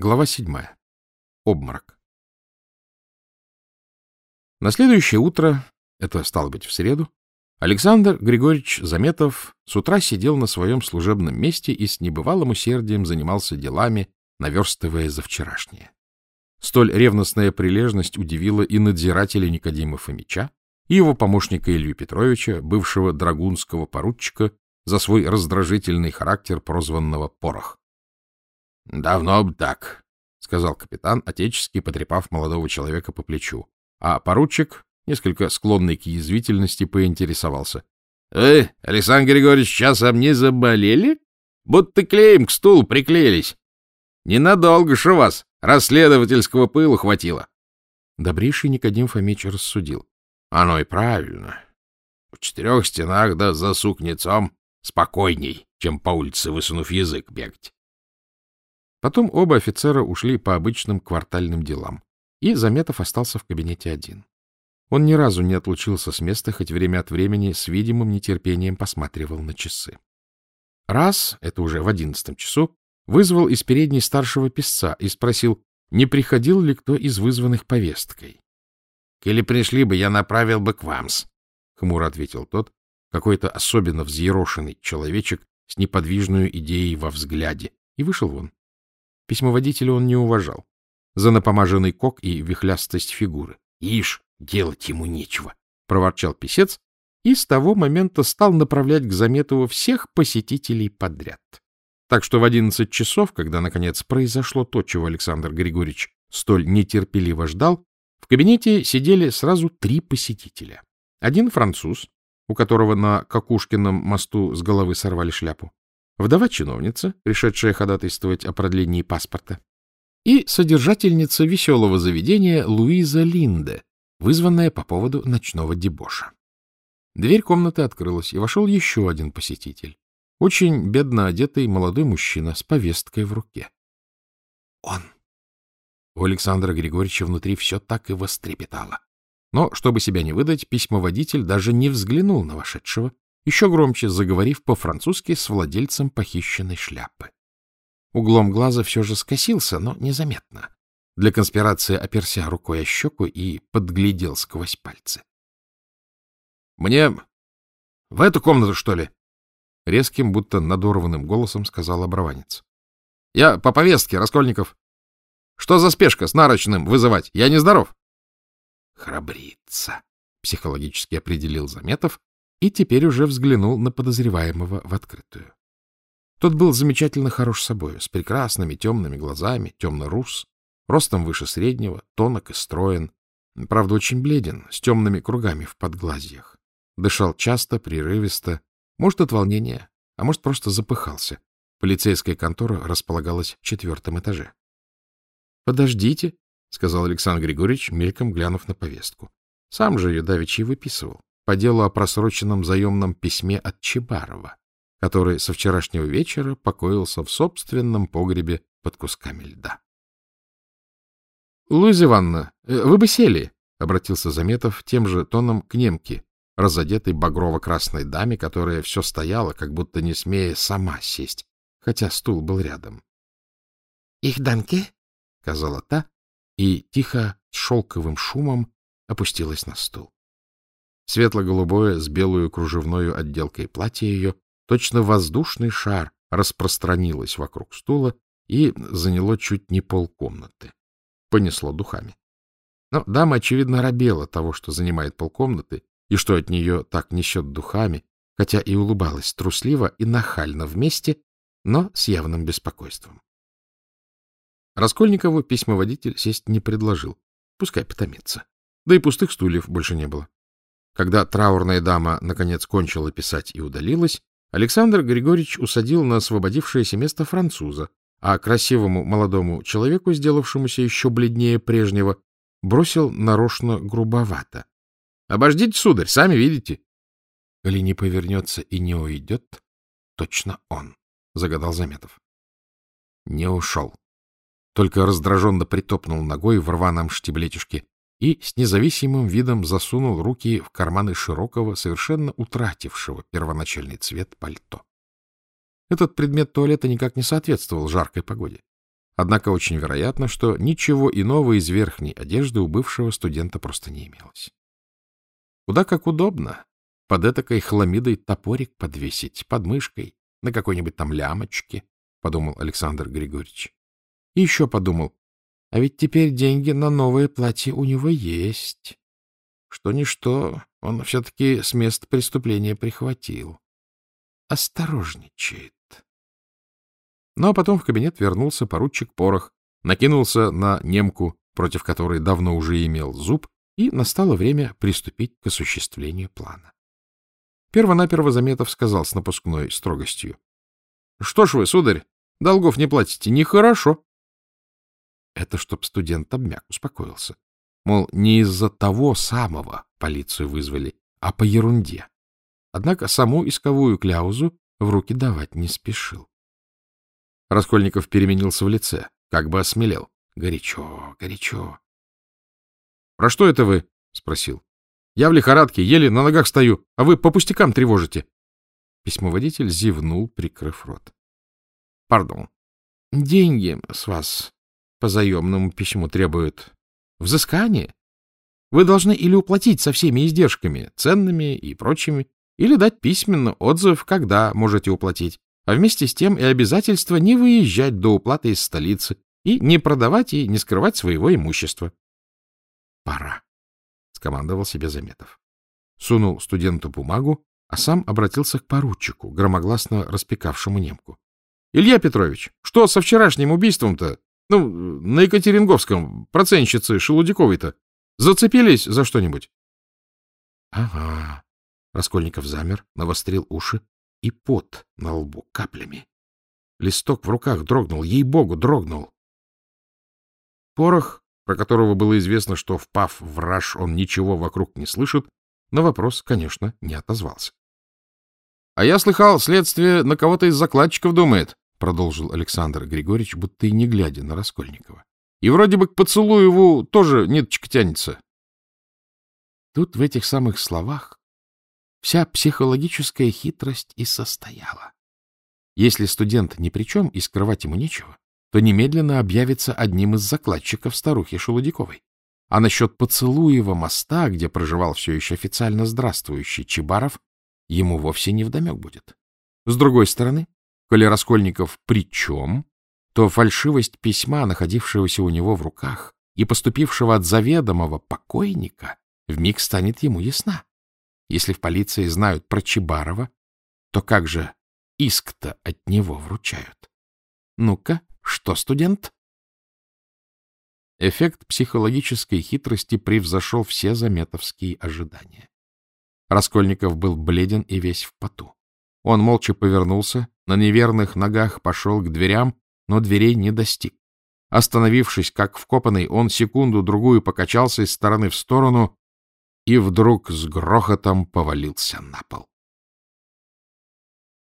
Глава седьмая. Обморок. На следующее утро, это стало быть в среду, Александр Григорьевич Заметов с утра сидел на своем служебном месте и с небывалым усердием занимался делами, наверстывая за вчерашнее. Столь ревностная прилежность удивила и надзирателя Никодима Фомича, и его помощника Илью Петровича, бывшего драгунского поручика, за свой раздражительный характер, прозванного Порох. — Давно бы так, — сказал капитан, отечески потрепав молодого человека по плечу. А поручик, несколько склонный к язвительности, поинтересовался. — Э, Александр Григорьевич, часом не заболели? Будто клеем к стулу приклеились. Ненадолго ж у вас расследовательского пыла хватило. Добрейший Никодим Фомич рассудил. — Оно и правильно. В четырех стенах да за сукнецом спокойней, чем по улице, высунув язык, бегать. Потом оба офицера ушли по обычным квартальным делам, и Заметов остался в кабинете один. Он ни разу не отлучился с места, хоть время от времени с видимым нетерпением посматривал на часы. Раз, это уже в одиннадцатом часу, вызвал из передней старшего писца и спросил, не приходил ли кто из вызванных повесткой. — Или пришли бы, я направил бы к вам-с, — хмуро ответил тот, какой-то особенно взъерошенный человечек с неподвижной идеей во взгляде, и вышел вон. Письмоводителя он не уважал. За напомаженный кок и вихлястость фигуры. — Ишь, делать ему нечего, — проворчал писец, и с того момента стал направлять к Заметову всех посетителей подряд. Так что в одиннадцать часов, когда, наконец, произошло то, чего Александр Григорьевич столь нетерпеливо ждал, в кабинете сидели сразу три посетителя. Один француз, у которого на Кокушкином мосту с головы сорвали шляпу, вдова-чиновница, пришедшая ходатайствовать о продлении паспорта, и содержательница веселого заведения Луиза Линде, вызванная по поводу ночного дебоша. Дверь комнаты открылась, и вошел еще один посетитель. Очень бедно одетый молодой мужчина с повесткой в руке. Он! У Александра Григорьевича внутри все так и вострепетало. Но, чтобы себя не выдать, письмоводитель даже не взглянул на вошедшего, еще громче заговорив по-французски с владельцем похищенной шляпы. Углом глаза все же скосился, но незаметно. Для конспирации оперся рукой о щеку и подглядел сквозь пальцы. — Мне в эту комнату, что ли? — резким, будто надорванным голосом сказал обрыванец. — Я по повестке, Раскольников. Что за спешка с нарочным вызывать? Я нездоров. — Храбрится, — психологически определил Заметов и теперь уже взглянул на подозреваемого в открытую. Тот был замечательно хорош собой, с прекрасными темными глазами, темно-рус, ростом выше среднего, тонок и строен, правда, очень бледен, с темными кругами в подглазьях. Дышал часто, прерывисто, может, от волнения, а может, просто запыхался. Полицейская контора располагалась в четвертом этаже. — Подождите, — сказал Александр Григорьевич, мельком глянув на повестку. Сам же ее давеча и выписывал по делу о просроченном заемном письме от Чебарова, который со вчерашнего вечера покоился в собственном погребе под кусками льда. — Луиза Ивановна, э, вы бы сели, — обратился Заметов тем же тоном к немке, разодетой багрово-красной даме, которая все стояла, как будто не смея сама сесть, хотя стул был рядом. — Их данке, — сказала та, и тихо, с шелковым шумом опустилась на стул. Светло-голубое с белую кружевной отделкой платье ее, точно воздушный шар, распространилось вокруг стула и заняло чуть не полкомнаты. Понесло духами. Но дама, очевидно, робела того, что занимает полкомнаты, и что от нее так несет духами, хотя и улыбалась трусливо и нахально вместе, но с явным беспокойством. Раскольникову письмоводитель сесть не предложил, пускай потомится. Да и пустых стульев больше не было. Когда траурная дама, наконец, кончила писать и удалилась, Александр Григорьевич усадил на освободившееся место француза, а красивому молодому человеку, сделавшемуся еще бледнее прежнего, бросил нарочно грубовато. — Обождите, сударь, сами видите. — Или не повернется и не уйдет, точно он, — загадал Заметов. Не ушел. Только раздраженно притопнул ногой в рваном штиблетишке и с независимым видом засунул руки в карманы широкого, совершенно утратившего первоначальный цвет пальто. Этот предмет туалета никак не соответствовал жаркой погоде. Однако очень вероятно, что ничего иного из верхней одежды у бывшего студента просто не имелось. Куда как удобно под этакой хламидой топорик подвесить, под мышкой, на какой-нибудь там лямочке, — подумал Александр Григорьевич. И еще подумал, а ведь теперь деньги на новое платье у него есть. Что-ничто, он все-таки с места преступления прихватил. Осторожничает. Ну, а потом в кабинет вернулся поручик Порох, накинулся на немку, против которой давно уже имел зуб, и настало время приступить к осуществлению плана. Первонаперво Заметов сказал с напускной строгостью. — Что ж вы, сударь, долгов не платите, нехорошо. Это чтоб студент обмяк, успокоился. Мол, не из-за того самого полицию вызвали, а по ерунде. Однако саму исковую кляузу в руки давать не спешил. Раскольников переменился в лице, как бы осмелел. Горячо, горячо. — Про что это вы? — спросил. — Я в лихорадке, еле на ногах стою, а вы по пустякам тревожите. Письмоводитель зевнул, прикрыв рот. — Пардон. Деньги с вас по заемному письму требуют. Взыскание. Вы должны или уплатить со всеми издержками, ценными и прочими, или дать письменно отзыв, когда можете уплатить а вместе с тем и обязательство не выезжать до уплаты из столицы и не продавать и не скрывать своего имущества. — Пора, — скомандовал себе Заметов. Сунул студенту бумагу, а сам обратился к поручику, громогласно распекавшему немку. — Илья Петрович, что со вчерашним убийством-то? Ну, на Екатеринговском, процентщицы Шелудяковой-то. Зацепились за что-нибудь? — Ага. Раскольников замер, навострил уши, и пот на лбу каплями. Листок в руках дрогнул, ей-богу, дрогнул. Порох, про которого было известно, что, впав в раж, он ничего вокруг не слышит, на вопрос, конечно, не отозвался. — А я слыхал, следствие на кого-то из закладчиков думает, — продолжил Александр Григорьевич, будто и не глядя на Раскольникова. — И вроде бы к поцелуеву тоже ниточка тянется. Тут в этих самых словах Вся психологическая хитрость и состояла. Если студент ни при чем и скрывать ему нечего, то немедленно объявится одним из закладчиков старухи Шелудяковой. А насчет поцелуева моста, где проживал все еще официально здравствующий Чебаров, ему вовсе не вдомек будет. С другой стороны, коли Раскольников при чем, то фальшивость письма, находившегося у него в руках и поступившего от заведомого покойника, вмиг станет ему ясна. Если в полиции знают про Чебарова, то как же иск-то от него вручают? Ну-ка, что, студент? Эффект психологической хитрости превзошел все заметовские ожидания. Раскольников был бледен и весь в поту. Он молча повернулся, на неверных ногах пошел к дверям, но дверей не достиг. Остановившись, как вкопанный, он секунду-другую покачался из стороны в сторону и вдруг с грохотом повалился на пол.